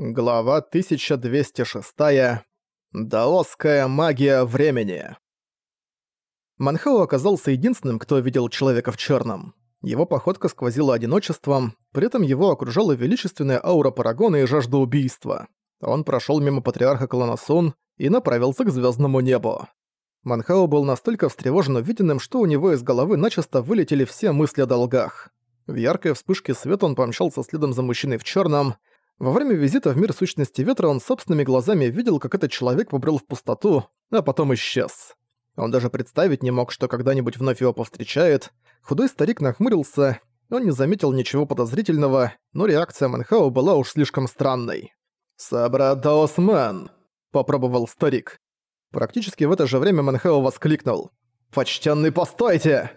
Глава 1206. Даосская магия времени. Манхао оказался единственным, кто видел человека в черном. Его походка сквозила одиночеством, при этом его окружала величественная аура парагона и жажда убийства. Он прошел мимо патриарха клана Сун и направился к звездному небу. Манхао был настолько встревожен увиденным, что у него из головы начисто вылетели все мысли о долгах. В яркой вспышке света он помчался следом за мужчиной в черном. Во время визита в мир сущности ветра он собственными глазами видел, как этот человек побрел в пустоту, а потом исчез. Он даже представить не мог, что когда-нибудь вновь его повстречает. Худой старик нахмурился, он не заметил ничего подозрительного, но реакция Манхао была уж слишком странной. «Собрат Даосмен!» – попробовал старик. Практически в это же время Манхао воскликнул. «Почтенный, постойте!»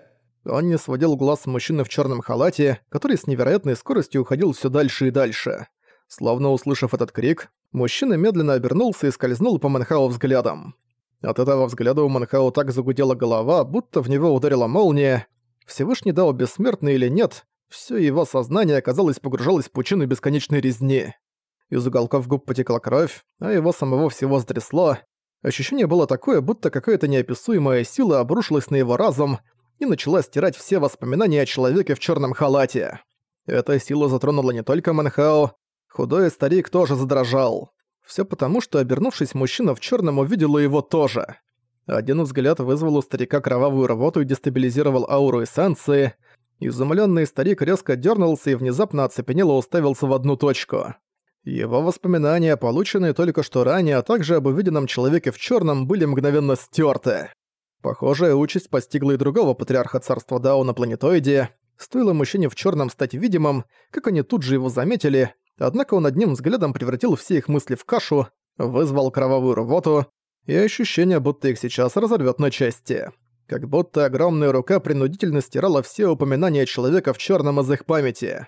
Он не сводил глаз с мужчины в черном халате, который с невероятной скоростью уходил все дальше и дальше. Словно услышав этот крик, мужчина медленно обернулся и скользнул по Манхау взглядом. От этого взгляда у Манхау так загудела голова, будто в него ударила молния. Всевышний Дао бессмертный или нет, все его сознание, казалось, погружалось в пучину бесконечной резни. Из уголков губ потекла кровь, а его самого всего затрясло. Ощущение было такое, будто какая-то неописуемая сила обрушилась на его разум и начала стирать все воспоминания о человеке в черном халате. Эта сила затронула не только Манхао, Худой старик тоже задрожал. Все потому, что, обернувшись, мужчина в черном увидел его тоже. Один взгляд вызвал у старика кровавую рвоту и дестабилизировал ауру эссенции. Изумленный старик резко дернулся и внезапно оцепенело уставился в одну точку. Его воспоминания, полученные только что ранее, а также об увиденном человеке в черном, были мгновенно стерты. Похожая участь постигла и другого патриарха царства Дао на планетоиде. Стоило мужчине в черном стать видимым, как они тут же его заметили, Однако он одним взглядом превратил все их мысли в кашу, вызвал кровавую рвоту и ощущение, будто их сейчас разорвет на части. Как будто огромная рука принудительно стирала все упоминания человека в черном из их памяти.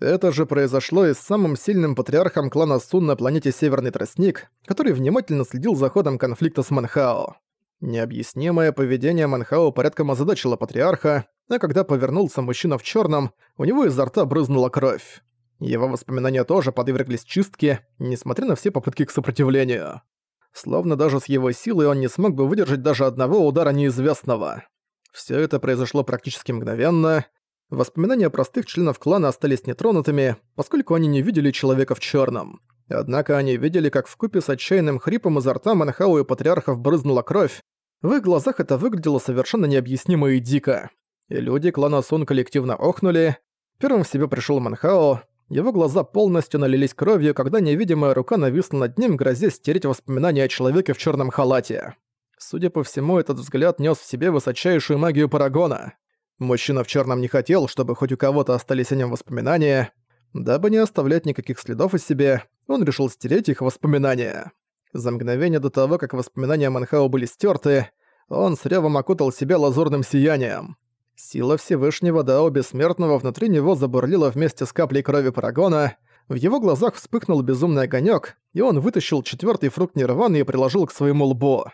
Это же произошло и с самым сильным патриархом клана Сун на планете Северный Тростник, который внимательно следил за ходом конфликта с Манхао. Необъяснимое поведение Манхао порядком озадачило патриарха, а когда повернулся мужчина в черном, у него изо рта брызнула кровь. Его воспоминания тоже подверглись чистке, несмотря на все попытки к сопротивлению. Словно даже с его силой он не смог бы выдержать даже одного удара неизвестного. Все это произошло практически мгновенно. Воспоминания простых членов клана остались нетронутыми, поскольку они не видели человека в черном. Однако они видели, как в купе с отчаянным хрипом изо рта Манхау и патриархов брызнула кровь. В их глазах это выглядело совершенно необъяснимо и дико. И люди клана Сун коллективно охнули. Первым в себе пришел Манхао, его глаза полностью налились кровью, когда невидимая рука нависла над ним, грозя стереть воспоминания о человеке в черном халате. Судя по всему, этот взгляд нес в себе высочайшую магию Парагона. Мужчина в черном не хотел, чтобы хоть у кого-то остались о нем воспоминания. Дабы не оставлять никаких следов о себе, он решил стереть их воспоминания. За мгновение до того, как воспоминания Манхао были стерты, он с ревом окутал себя лазурным сиянием. Сила Всевышнего Дао Бессмертного внутри него забурлила вместе с каплей крови Парагона, в его глазах вспыхнул безумный огонек, и он вытащил четвертый фрукт Нирваны и приложил к своему лбу.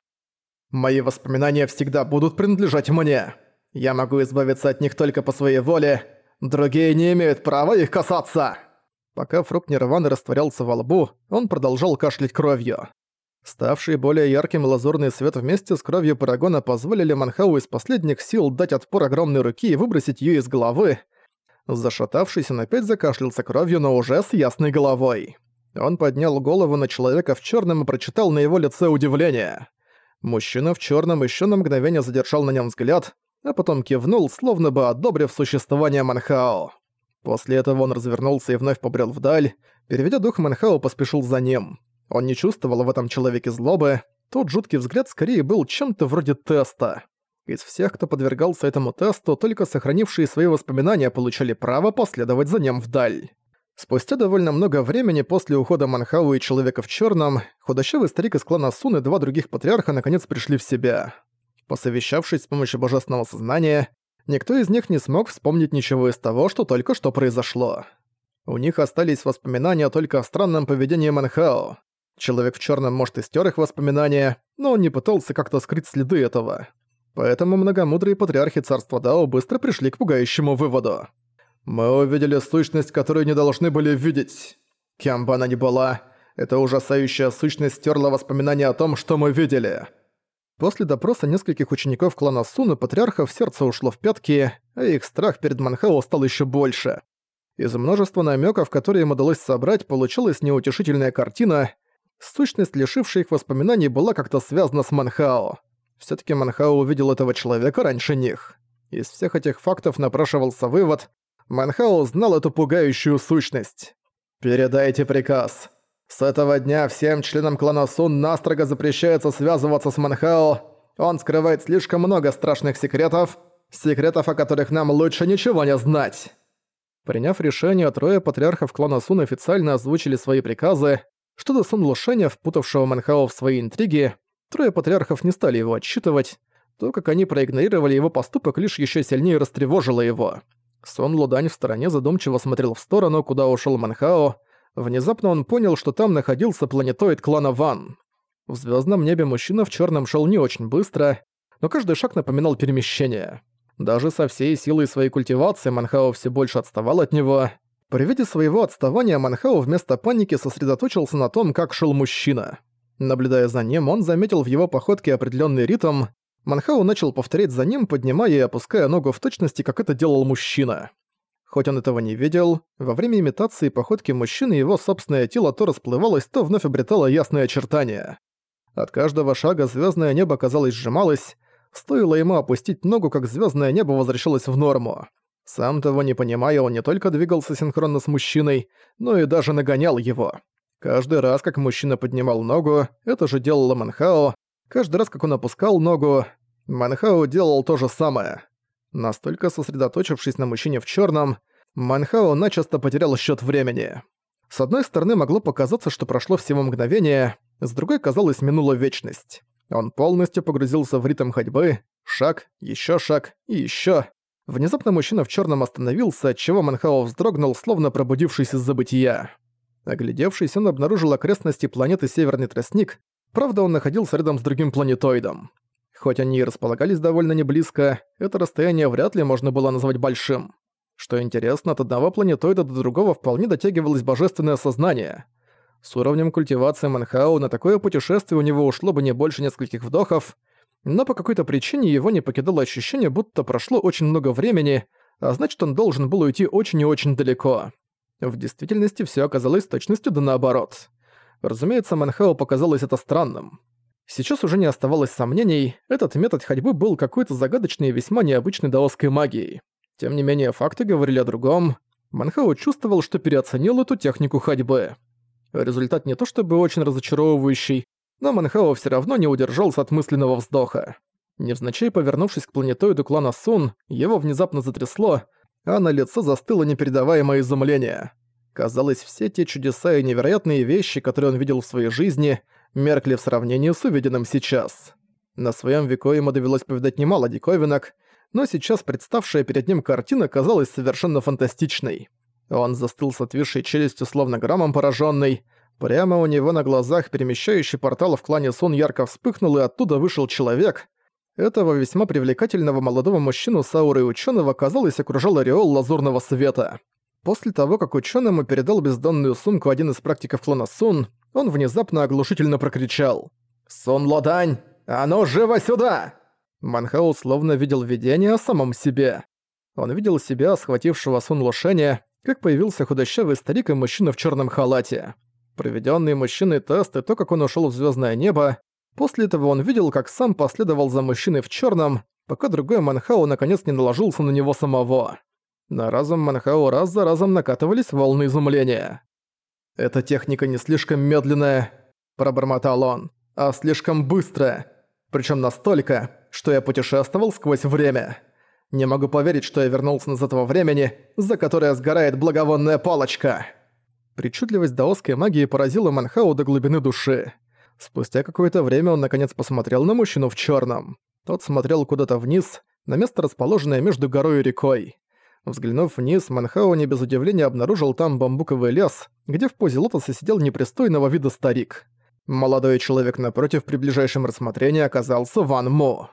«Мои воспоминания всегда будут принадлежать мне. Я могу избавиться от них только по своей воле, другие не имеют права их касаться!» Пока фрукт Нирваны растворялся во лбу, он продолжал кашлять кровью. Ставший более ярким лазурный свет вместе с кровью Парагона позволили Манхау из последних сил дать отпор огромной руки и выбросить ее из головы. Зашатавшись, он опять закашлялся кровью, но уже с ясной головой. Он поднял голову на человека в черном и прочитал на его лице удивление. Мужчина в черном еще на мгновение задержал на нем взгляд, а потом кивнул, словно бы одобрив существование Манхао. После этого он развернулся и вновь побрел вдаль. Переведя дух, Манхао поспешил за ним. Он не чувствовал в этом человеке злобы, тот жуткий взгляд скорее был чем-то вроде теста. Из всех, кто подвергался этому тесту, только сохранившие свои воспоминания получали право последовать за ним вдаль. Спустя довольно много времени после ухода Манхау и Человека в черном, худощавый старик из клана Сун и два других патриарха наконец пришли в себя. Посовещавшись с помощью божественного сознания, никто из них не смог вспомнить ничего из того, что только что произошло. У них остались воспоминания только о странном поведении Манхао. Человек в черном может и стер их воспоминания, но он не пытался как-то скрыть следы этого. Поэтому многомудрые патриархи царства Дао быстро пришли к пугающему выводу. «Мы увидели сущность, которую не должны были видеть. Кем бы она ни была, Эта ужасающая сущность стерла воспоминания о том, что мы видели. После допроса нескольких учеников клана Суна патриарха в сердце ушло в пятки, а их страх перед Манхао стал еще больше. Из множества намеков, которые им удалось собрать, получилась неутешительная картина. Сущность, лишившая их воспоминаний, была как-то связана с Манхао. все таки Манхао увидел этого человека раньше них. Из всех этих фактов напрашивался вывод. Манхао знал эту пугающую сущность. «Передайте приказ. С этого дня всем членам клана Сун настрого запрещается связываться с Манхао. Он скрывает слишком много страшных секретов, секретов, о которых нам лучше ничего не знать». Приняв решение, трое патриархов клана Сун официально озвучили свои приказы. Что до Сун Лушеня, впутавшего Манхао в свои интриги, трое патриархов не стали его отчитывать. То, как они проигнорировали его поступок, лишь еще сильнее растревожило его. Сон Лудань в стороне задумчиво смотрел в сторону, куда ушел Манхао, Внезапно он понял, что там находился планетоид клана Ван. В звездном небе мужчина в черном шел не очень быстро, но каждый шаг напоминал перемещение. Даже со всей силой своей культивации Манхао все больше отставал от него. При виде своего отставания Манхао вместо паники сосредоточился на том, как шел мужчина. Наблюдая за ним, он заметил в его походке определенный ритм. Манхао начал повторять за ним, поднимая и опуская ногу в точности, как это делал мужчина. Хоть он этого не видел, во время имитации походки мужчины его собственное тело то расплывалось, то вновь обретало ясные очертания. От каждого шага звездное небо, казалось, сжималось, стоило ему опустить ногу, как звездное небо возвращалось в норму. Сам того не понимая, он не только двигался синхронно с мужчиной, но и даже нагонял его. Каждый раз, как мужчина поднимал ногу, это же делал Манхао, каждый раз, как он опускал ногу, Манхао делал то же самое. Настолько сосредоточившись на мужчине в черном, Манхао начисто потерял счет времени. С одной стороны, могло показаться, что прошло всего мгновение, с другой, казалось, минула вечность. Он полностью погрузился в ритм ходьбы, шаг, еще шаг и еще. Внезапно мужчина в черном остановился, отчего Манхао вздрогнул, словно пробудившись из забытия. Оглядевшись, он обнаружил окрестности планеты Северный Тростник, правда, он находился рядом с другим планетоидом. Хоть они и располагались довольно неблизко, это расстояние вряд ли можно было назвать большим. Что интересно, от одного планетоида до другого вполне дотягивалось божественное сознание. С уровнем культивации Манхау на такое путешествие у него ушло бы не больше нескольких вдохов, но по какой-то причине его не покидало ощущение, будто прошло очень много времени, а значит он должен был уйти очень и очень далеко. В действительности все оказалось точностью да наоборот. Разумеется, Манхау показалось это странным. Сейчас уже не оставалось сомнений, этот метод ходьбы был какой-то загадочной и весьма необычной даосской магией. Тем не менее, факты говорили о другом. Манхао чувствовал, что переоценил эту технику ходьбы. Результат не то чтобы очень разочаровывающий, но Манхао все равно не удержался от мысленного вздоха. Невзначай повернувшись к планетоиду клана Сун, его внезапно затрясло, а на лицо застыло непередаваемое изумление. Казалось, все те чудеса и невероятные вещи, которые он видел в своей жизни, меркли в сравнении с увиденным сейчас. На своем веку ему довелось повидать немало диковинок, но сейчас представшая перед ним картина казалась совершенно фантастичной. Он застыл с отвисшей челюстью, словно громом пораженный. Прямо у него на глазах перемещающий портал в клане Сун ярко вспыхнул, и оттуда вышел человек. Этого весьма привлекательного молодого мужчину с аурой ученого, казалось, окружал ореол лазурного света. После того, как ученому передал бездонную сумку один из практиков клана Сун, он внезапно оглушительно прокричал. «Сун Лодань, а ну живо сюда!» Манхау словно видел видение о самом себе. Он видел себя, схватившего Сун Лошеня, как появился худощавый старик и мужчина в черном халате. Проведенный мужчиной тест и то, как он ушел в звездное небо, после этого он видел, как сам последовал за мужчиной в черном, пока другой Манхау наконец не наложился на него самого. На разум Манхау раз за разом накатывались волны изумления. «Эта техника не слишком медленная», – пробормотал он, – «а слишком быстрая. Причем настолько, что я путешествовал сквозь время. Не могу поверить, что я вернулся назад во времени, за которое сгорает благовонная палочка». Причудливость даосской магии поразила Манхау до глубины души. Спустя какое-то время он наконец посмотрел на мужчину в черном. Тот смотрел куда-то вниз, на место, расположенное между горой и рекой. Взглянув вниз, Манхао не без удивления обнаружил там бамбуковый лес, где в позе лотоса сидел непристойного вида старик. Молодой человек напротив при ближайшем рассмотрении оказался Ван Мо.